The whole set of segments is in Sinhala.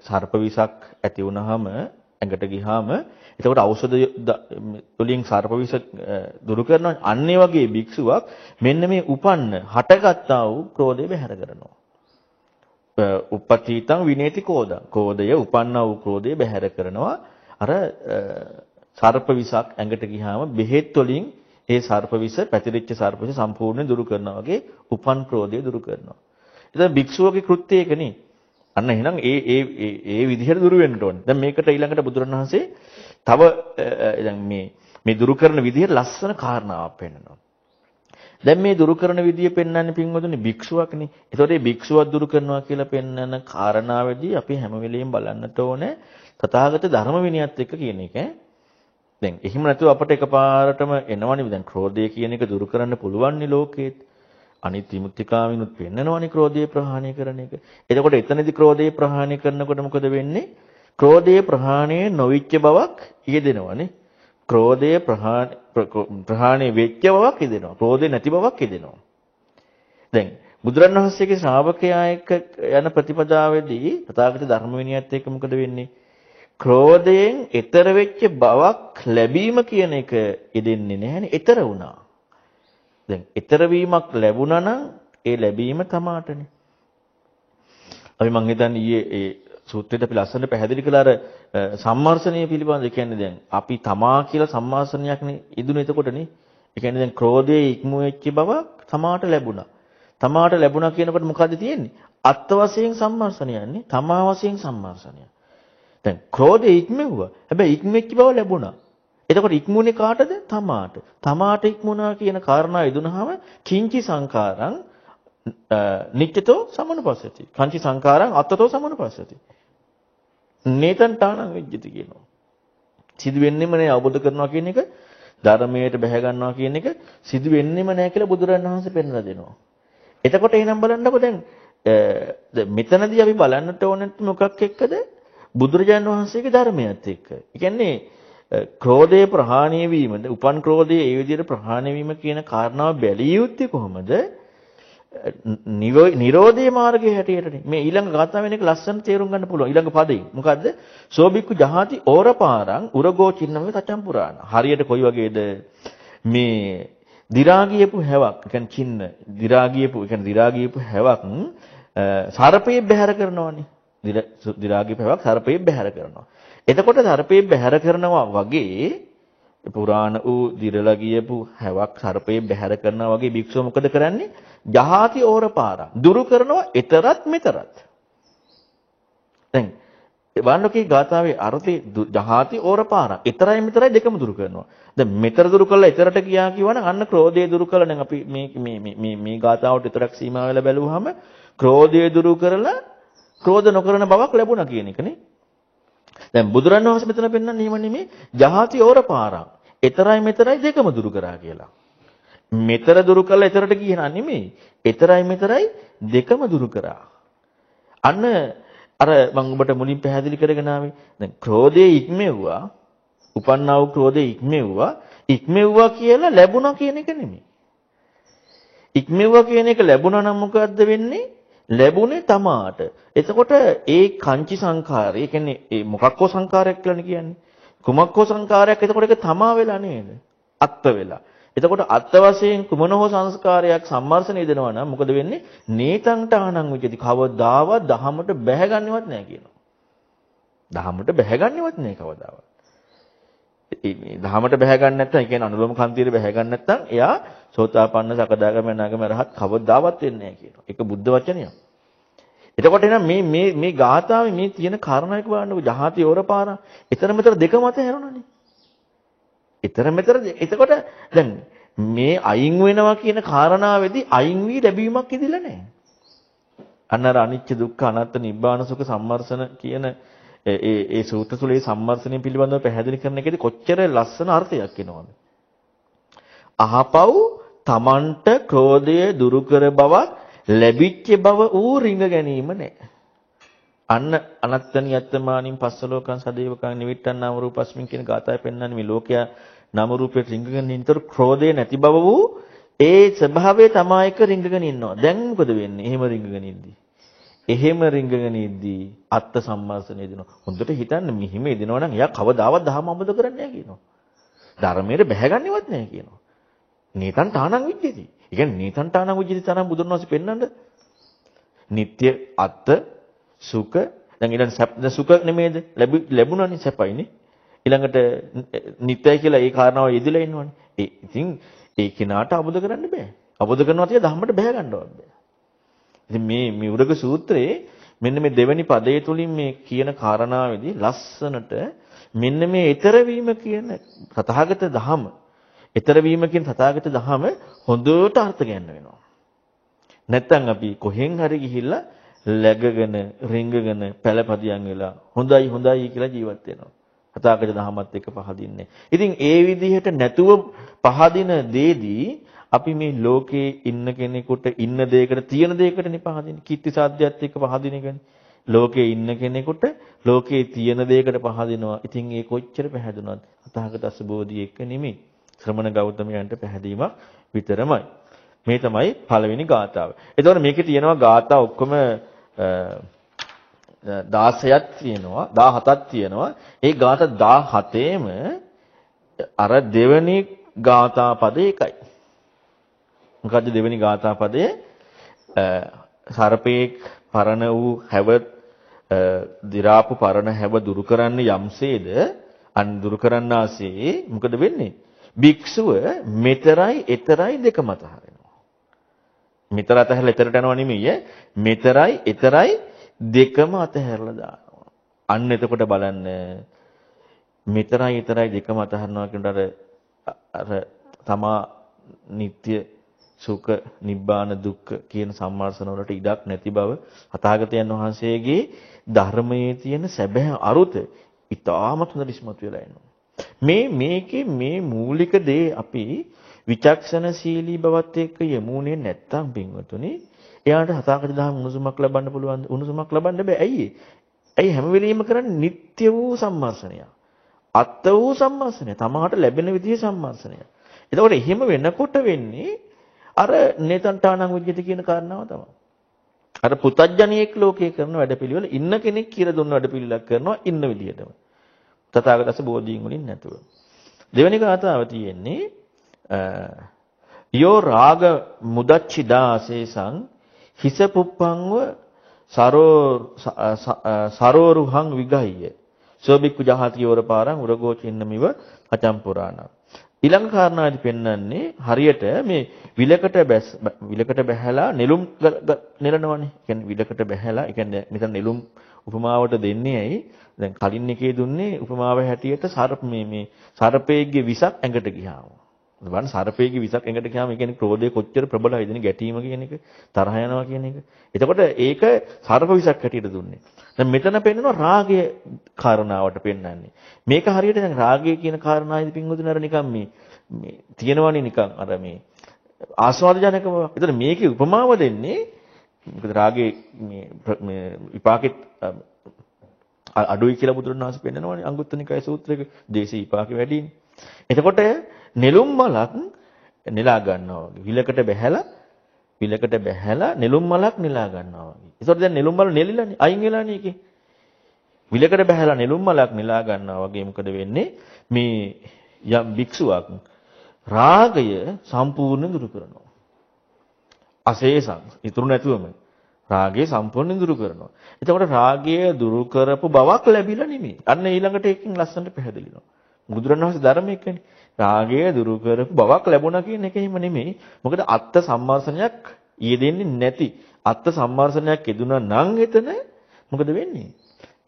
සර්ප විසක් ඇති වුනහම ඇඟට ගියාම එතකොට ඖෂධ වලින් සර්ප විස දුරු කරනවා. අන්න ඒ වගේ භික්ෂුවක් මෙන්න මේ උපන්න හටගත්තා වූ ක්‍රෝධය බැහැර කරනවා. උපපතිතං විනේති කෝදං. කෝදය උපන්නා වූ ක්‍රෝධය බැහැර කරනවා. අර සර්ප විසක් ඇඟට ගියාම බෙහෙත් වලින් ඒ සර්ප විස පැතිරිච්ච සර්ප විස සම්පූර්ණයෙන් දුරු කරනවා වගේ උපන් ක්‍රෝධය දුරු කරනවා. ඉතින් භික්ෂුවගේ කෘත්‍යය ඒකනේ. අන්න එහෙනම් ඒ ඒ ඒ විදිහට දුරු වෙන්න ඕනේ. දැන් මේකට ඊළඟට බුදුරණවහන්සේ තව දැන් මේ මේ දුරු කරන විදිහට ලස්සන කාරණාවක් පෙන්නනවා. දැන් මේ දුරු කරන විදිය පෙන්වන්නේ පින්වතුනි භික්ෂුවක්නේ. ඒතකොට මේ භික්ෂුවක් දුරු කරනවා කියලා පෙන්වන කාරණාවේදී අපි හැම වෙලෙම බලන්නට ඕනේ තථාගත ධර්ම විනයත් එක්ක කියන එක. දැන් එහෙම නැතුව අපිට එකපාරටම එනවනේ දැන් ක්‍රෝධය කියන එක දුරු කරන්න පුළුවන් නේ ලෝකෙත්. අනිත් විමුක්තිකාමිනුත් පෙන්නනවනේ ක්‍රෝධය ප්‍රහාණය කරන එක. එතකොට එතනදී ක්‍රෝධය ප්‍රහාණය කරනකොට මොකද වෙන්නේ? ක්‍රෝධය ප්‍රහාණය නොවිච්ච බවක් යෙදෙනවනේ. ක්‍රෝධය ප්‍රහාණය වෙච්ච බවක් යෙදෙනවා. ක්‍රෝධය නැති බවක් යෙදෙනවා. දැන් බුදුරණවහන්සේගේ ශ්‍රාවකයා එක්ක යන ප්‍රතිපදාවේදී තථාගත ධර්ම විනයත් එක්ක මොකද වෙන්නේ? ක්‍රෝධයෙන් ඈතර වෙච්ච බවක් ලැබීම කියන එක යෙදෙන්නේ නැහැනේ. ඈතර වුණා. දැන් ඈතර වීමක් ලැබුණා නම් ඒ ලැබීම තමාටනේ. අපි මං හිතන්නේ ඊයේ ඒ සූත්‍රයට අපි ලස්සනට පැහැදිලි කළා අර සම්මර්ෂණය පිළිබඳ කියන්නේ දැන් අපි තමා කියලා සම්මාසනයක්නේ ඉදුනේ එතකොටනේ. ඒ කියන්නේ දැන් ක්‍රෝධයේ ඉක්ම වෙච්ච බවක් තමාට ලැබුණා. තමාට ලැබුණා කියනකොට මොකද්ද තියෙන්නේ? අත්ත වශයෙන් සම්මර්ෂණයන්නේ. තමා වශයෙන් සම්මර්ෂණය. දැන් ක්‍රෝධයේ ඉක්මෙව්වා. හැබැයි ඉක්මෙච්ච බව ලැබුණා. එතකොට ඉක්මුනේ කාටද? තමාට. තමාට ඉක්මුණා කියන කාරණා යදුනහම කිංචි සංකාරං නිච්චතෝ සමනුපස්සති. කංචි සංකාරං අත්තතෝ සමනුපස්සති. නේතන් තානං විජ්ජති කියනවා. සිදු වෙන්නෙම නෑ අවබෝධ කරනවා කියන එක ධර්මයට බැහැ ගන්නවා කියන එක සිදු වෙන්නෙම නෑ කියලා බුදුරජාණන් වහන්සේ පෙන්වලා දෙනවා. එතකොට එහෙනම් බලන්නකො දැන් මෙතනදී අපි බලන්නට ඕනෙත් මොකක් එක්කද? බුදුරජාණන් වහන්සේගේ ධර්මයත් එක්ක. ඒ කියන්නේ ක්‍රෝධය ප්‍රහාණය වීමද උපන් ක්‍රෝධය ඒ විදිහට ප්‍රහාණය වීම කියන කාරණාව බැලිය යුත්තේ කොහොමද? නිරෝධයේ මාර්ගයේ හැටියටනේ. මේ ඊළඟ ගාථා වෙන එක ලස්සන තේරුම් ගන්න පුළුවන්. ඊළඟ පදේ. මොකද්ද? සෝබික්කු ජහාති ඕරපාරං උරගෝ චින්නමේ තචම් පුරාණ. හරියට කොයි වගේද? මේ දිරාගියපු හැවක්, ඒ කියන්නේ චින්න, දිරාගියපු, ඒ කියන්නේ දිරාගියපු හැවක් සර්පේ බැහැර කරනවනේ. දිරාගියපු හැවක් සර්පේ බැහැර කරනවා. එතකොට සර්පේ බැහැර කරනවා වගේ පුරාණ වූ දිරලා ගියපු හැවක් සර්පේ බැහැර කරනවා වගේ භික්ෂුව මොකද කරන්නේ? ජහාති ඕරපාර. දුරු කරනවා ඊතරත් මෙතරත්. දැන් වන්නකේ ගාථාවේ අර්ථය ජහාති ඕරපාර. ඊතරයි මෙතරයි දෙකම දුරු කරනවා. දැන් මෙතර දුරු කළා ඊතරට ගියා කියවනම් අන්න ක්‍රෝධය දුරු කළා නම් අපි මේ මේ මේ මේ ගාථාවට ඊතරක් සීමා වෙලා බැලුවාම ක්‍රෝධය දුරු කරලා ක්‍රෝධ නොකරන බවක් ලැබුණා කියන එකනේ. දැන් බුදුරන් වහන්සේ මෙතන පෙන්වන්නේ එහෙම නෙමෙයි ජහති ඕරපාරං. එතරයි මෙතරයි දෙකම දුරු කරා කියලා. මෙතර දුරු කළා එතරට කියනා නෙමෙයි. එතරයි මෙතරයි දෙකම දුරු කරා. අන්න අර මම ඔබට මුලින් පැහැදිලි කරගෙන ආවේ. දැන් ක්‍රෝධයේ ඉක්මෙව්වා. උපන්නා වූ ක්‍රෝධයේ ඉක්මෙව්වා. ඉක්මෙව්වා කියලා ලැබුණා කියන එක නෙමෙයි. ඉක්මෙව්වා කියන එක ලැබුණා නම් මොකද්ද වෙන්නේ? ලැබුණේ තමාට. එතකොට ඒ කංචි සංඛාරය, ඒ කියන්නේ ඒ මොකක්කෝ සංඛාරයක් කියලානේ කියන්නේ. කුමක්කෝ සංඛාරයක් එතකොට ඒක තමා වෙලා නේද? අත්ත වෙලා. එතකොට අත්ත වශයෙන් කුමනෝ සංස්කාරයක් සම්මර්ෂණය දෙනවා නම් මොකද වෙන්නේ? නේතංට ආනං විජති කවදාවත් දහමට බැහැගන්නේවත් නැහැ කියනවා. දහමට බැහැගන්නේවත් නැහැ කවදාවත්. මේ දහමට බැහැ ගන්න නැත්නම් ඒ කියන්නේ අනුලෝම කන්තියට බැහැ ගන්න නැත්නම් එයා සෝතාපන්න සකදාගම අනාගම රහත් කවදාවත් වෙන්නේ නැහැ කියනවා. ඒක බුද්ධ වචනයක්. එතකොට එහෙනම් මේ මේ මේ ගාථාවේ මේ තියෙන කාරණාවක බලන්නකො ජාති ඕරපාර. ඊතර මෙතර දෙක මත හැරුණානේ. ඊතර මෙතර එතකොට දැන් මේ අයින් වෙනවා කියන කාරණාවේදී අයින් වී ලැබීමක් ඉදිලා නැහැ. අන්න අර අනිච්ච දුක්ඛ අනාත්ම නිබ්බාන සුඛ සම්මර්ෂණ කියන ඒ ඒ සූත්‍ර තුලේ සම්මර්ෂණය පිළිබඳව පැහැදිලි කරන එකේදී කොච්චර ලස්සන අර්ථයක් එනවද? අහපව් තමන්ට ක්‍රෝධය දුරු කර බවක් ලැබිච්ච බව ඌ රිංග ගැනීම නෑ. අන්න අනත්තනි යත්තමානින් පස්සලෝකං සදේවකං නිවිට්ටන් නාම රූපස්මින් කියන ගාථාවේ පෙන්වන්නේ මේ ලෝකයා නාම රූපේ රිංගගෙන ඉන්නතර ක්‍රෝධය නැති බව වූ ඒ ස්වභාවය තමයි එක රිංගගෙන ඉන්නවා. දැන් මොකද වෙන්නේ? එහෙම රිංගගෙන ඉඳි. එහෙම රිංගගෙන ඉද්දී අත්ත සම්මාසනේ දෙනවා. හොඳට හිතන්න මෙහිම දෙනවා නම් එයා කවදාවත් ධර්ම අමතක කරන්නේ නැහැ කියනවා. ධර්මයට බැහැගන්නේවත් නැහැ කියනවා. නේතන් තානං විජ්ජති. ඒ කියන්නේ නේතන් තානං විජ්ජති තරම් බුදුන් වහන්සේ පෙන්වන්නද? නিত্য අත්ත සුඛ දැන් ඊළඟ සැප සුඛ නෙමේද? ලැබුණානේ සැපයිනේ. ඊළඟට නිත්‍යයි කියලා ඒ කාරණාව යෙදලා ඉන්නවනේ. ඒ ඉතින් ඒ කෙනාට අබුද කරන්න බෑ. අබුද කරනවා කියන්නේ ධර්මයට බැහැ ගන්නවත් බෑ. ඉතින් මේ මේ උරග සූත්‍රයේ මෙන්න මේ දෙවැනි පදයේ තුලින් මේ කියන කාරණාවේදී ලස්සනට මෙන්න මේ ඊතර වීම කියන තථාගත ධහම ඊතර වීම කියන තථාගත ධහම හොඳට අර්ථ ගන්න වෙනවා. නැත්තම් අපි කොහෙන් හරි ගිහිල්ලා läගගෙන රිංගගෙන පළපදියම් වෙලා හොඳයි හොඳයි කියලා ජීවත් වෙනවා. තථාගත ධහමත් එක්ක පහදින්නේ. ඉතින් ඒ විදිහට නැතුව පහදින දේදී අපි මේ ලෝකේ ඉන්න කෙනෙකුට ඉන්න දෙයකට තියෙන දෙයකටනේ පහදින්නේ. කීර්ති සාධ්‍යයත් එක්ක පහදින එකනේ. ලෝකේ ඉන්න කෙනෙකුට ලෝකේ තියෙන දෙයකට පහදිනවා. ඉතින් ඒ කොච්චර පැහැදුනත් තථාගත අසබෝධි එක්ක නෙමෙයි. ශ්‍රමණ ගෞතමයන්ට පැහැදීමක් විතරමයි. මේ තමයි පළවෙනි ගාථාව. එතකොට මේකේ තියෙනවා ගාථා ඔක්කොම 16ක් තියෙනවා 17ක් තියෙනවා ඒ ગાථා 17ෙම අර දෙවෙනි ગાථා පදේ එකයි මොකද්ද දෙවෙනි ගාථා පදයේ? සර්පේක් පරණ වූ හැව දි รา පු පරණ හැව දුරු කරන්න යම්සේද? අන් දුරු කරන්නාසේ මොකද වෙන්නේ? භික්ෂුව මෙතරයි එතරයි දෙක මත හරිනවා මෙතර අතහැරලා එතරට යනවා නෙමෙයි මෙතරයි එතරයි දෙකම අතහැරලා දානවා. අන්න එතකොට බලන්න. මෙතරයි එතරයි දෙකම අතහරනවා කියනට අර අර තමා නিত্য සුඛ නිබ්බාන දුක්ඛ කියන සම්මාසන වලට ඉඩක් නැති බව හතාගතයන් වහන්සේගේ ධර්මයේ තියෙන සැබෑ අරුත ඉතාමත් හොඳට ඉස්මතු වෙලා එනවා. මේ මේකේ මේ මූලික දේ අපි විචක්ෂණශීලී බවත් එක්ක යමුනේ නැත්තම් පින්වතුනි එයාට හතාකට දහම් උණුසුමක් ලබන්න පුළුවන් උණුසුමක් ලබන්න බෑ. ඇයි ඇයි හැම වෙලෙම කරන්නේ නিত্য වූ සම්මාසනය. අත්ත වූ සම්මාසනය. තමාට ලැබෙන විදිහේ සම්මාසනය. එතකොට එහෙම වෙනකොට වෙන්නේ අර නේතන්ටානං විජ්ජති කියන කාරණාව තමයි. අර පුතඥයෙක් ලෝකයේ කරන වැඩපිළිවෙල ඉන්න කෙනෙක් කියලා දුන්න වැඩපිළිවෙලක් කරනවා ඉන්න විදිහටම. තථාගතස බෝධීන් වලින් නැතුව. දෙවෙනි කාතාව තියෙන්නේ යෝ රාග මුදච්චිදාසේසං හිස පුප්පංව සරෝ සරෝරුහං විගහ්‍ය සෝබික්කු ජහති යෝර පාරං උරගෝ චින්නමිව අචම් පුරාණ ඊළඟ කාරණාවදී පෙන්වන්නේ හරියට මේ විලකට බැස් විලකට බැහැලා නෙළුම් නෙලනවනේ. කියන්නේ විලකට බැහැලා, ඒ කියන්නේ මෙතන නෙළුම් උපමාවට දෙන්නේ ඇයි? දැන් කලින් එකේ දුන්නේ උපමාව හැටියට සර්ප මේ මේ සර්පයේගේ විසක් ඇඟට ගියාම. බලන්න සර්පයේ විසක් එඟට ගියාම ඒ කියන්නේ ක්‍රෝධය කොච්චර ප්‍රබලයිද නේ ගැටීම කියන එක තරහ යනවා කියන එක. එතකොට ඒක සර්ප විසක් හැටියට දුන්නේ. දැන් මෙතන පෙන්නනවා රාගය කාරණාවට පෙන්වන්නේ. මේක හරියට දැන් රාගය කියන කාරණාවේදී පින්වතුනි අර නිකන් මේ මේ තියෙනවනේ නිකන් අර මේ ආස්වාදජනකම. එතන මේකේ උපමාව දෙන්නේ මොකද රාගයේ මේ මේ විපාකෙත් අඩුයි කියලා බුදුරණවහන්සේ පෙන්නනවානේ අංගුත්තර නිකාය සූත්‍රයක දේශී විපාකෙ වැඩිනේ. එතකොට නෙළුම් මලක් නෙලා ගන්නවා වගේ. විලකට බැහැලා විලකට බැහැලා නෙළුම් මලක් නෙලා ගන්නවා වගේ. ඒතකොට දැන් නෙළුම් මල නෙලිලානේ අයින් වෙලානේ ඒකේ. විලකට බැහැලා නෙළුම් මලක් නෙලා ගන්නවා වගේ මොකද වෙන්නේ? මේ යම් භික්ෂුවක් රාගය සම්පූර්ණ දුරු කරනවා. අශේෂං ඉතුරු නැතුවම රාගය සම්පූර්ණ දුරු කරනවා. එතකොට රාගය දුරු කරපු බවක් ලැබිලා නෙමෙයි. අන්න ඊළඟට එකකින් ලස්සනට පැහැදිලි වෙනවා. බුදුරණවහන්සේ ධර්මයකනේ රාගය දුරු කරපු බවක් ලැබුණා කියන එක එහෙම නෙමෙයි. මොකද අත්ත් සම්මාසනයක් යෙදෙන්නේ නැති අත්ත් සම්මාසනයක් යෙදුණා නම් එතන මොකද වෙන්නේ?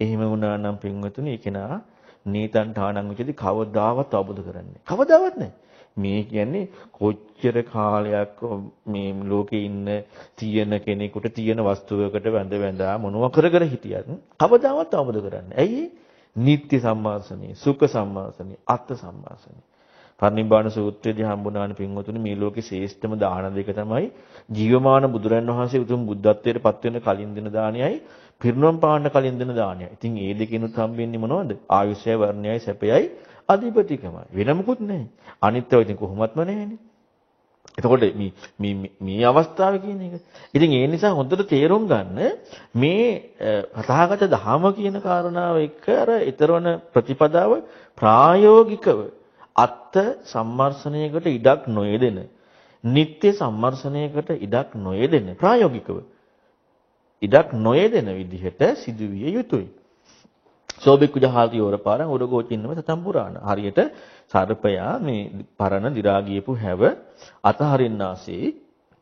එහෙම වුණා නම් පින්වතුනි ඒක නා නීතන් ඨානං විචදි කවදාවත් අවබෝධ කරන්නේ. කවදාවත් නැහැ. මේ කියන්නේ කොච්චර කාලයක් මේ ලෝකේ ඉන්න තියෙන කෙනෙකුට තියෙන වස්තුවකට වැඳ වැඳා මොනව කර කර හිටියත් කවදාවත් අවබෝධ කරන්නේ. ඇයි? නිත්‍ය සම්මාසනේ, සුඛ සම්මාසනේ, අත්ත් සම්මාසනේ. පරිනිබ්බාන සූත්‍රයේදී හම්බුනානේ පින්වතුනි මේ ලෝකේ ශ්‍රේෂ්ඨම දාන දෙක තමයි ජීවමාන බුදුරන් වහන්සේ උතුම් බුද්ධත්වයට පත් වෙන කලින් දෙන දානයයි පිරිනුවම් පාන්න කලින් දෙන දානයයි. ඉතින් ඒ දෙකිනුත් හම්බෙන්නේ මොනවද? ආයුෂය, වර්ණයයි, සැපයයි, අධිපතිකමයි. වෙන මොකුත් නැහැ. අනිත්‍යව ඉතින් කොහොමත්ම නැහැනේ. එතකොට මේ මේ මේ අවස්ථාව කියන එක. ඉතින් ඒ නිසා හොඳට තේරුම් ගන්න මේ කතාගත ධහම කියන කාරණාව එක්ක අර ඊතරවන ප්‍රතිපදාව ප්‍රායෝගිකව අත්ත සම්මර්ෂණයකට ඉඩක් නොයෙදෙන නিত্য සම්මර්ෂණයකට ඉඩක් නොයෙදෙන ප්‍රායෝගිකව ඉඩක් නොයෙදෙන විදිහට සිදුවිය යුතුයි. සෝබික්කු ජහාති යෝරපාරං උරගෝචින්නම තතම් පුරාණ. හරියට සර්පයා මේ පරණ දි รา ගියපු හැව අතහරින්නාසේ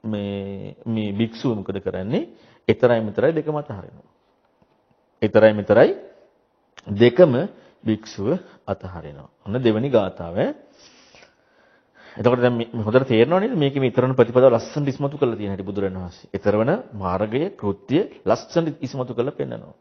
මේ මේ භික්ෂුව මොකද කරන්නේ? ඊතරයි මෙතරයි දෙකම අතහරිනවා. ඊතරයි මෙතරයි දෙකම භික්ෂුව අතහරිනවා. ඔන්න දෙවෙනි ගාථාව. එතකොට දැන් හොඳට තේරෙනව නේද මේකේ මේ ඊතරණ ප්‍රතිපදාව ලස්සනට ඉස්මතු කරලා තියෙන හැටි බුදුරණවහන්සේ. ඊතරවන මාර්ගය කෘත්‍ය ලස්සනට ඉස්මතු කරලා පෙන්නනවා.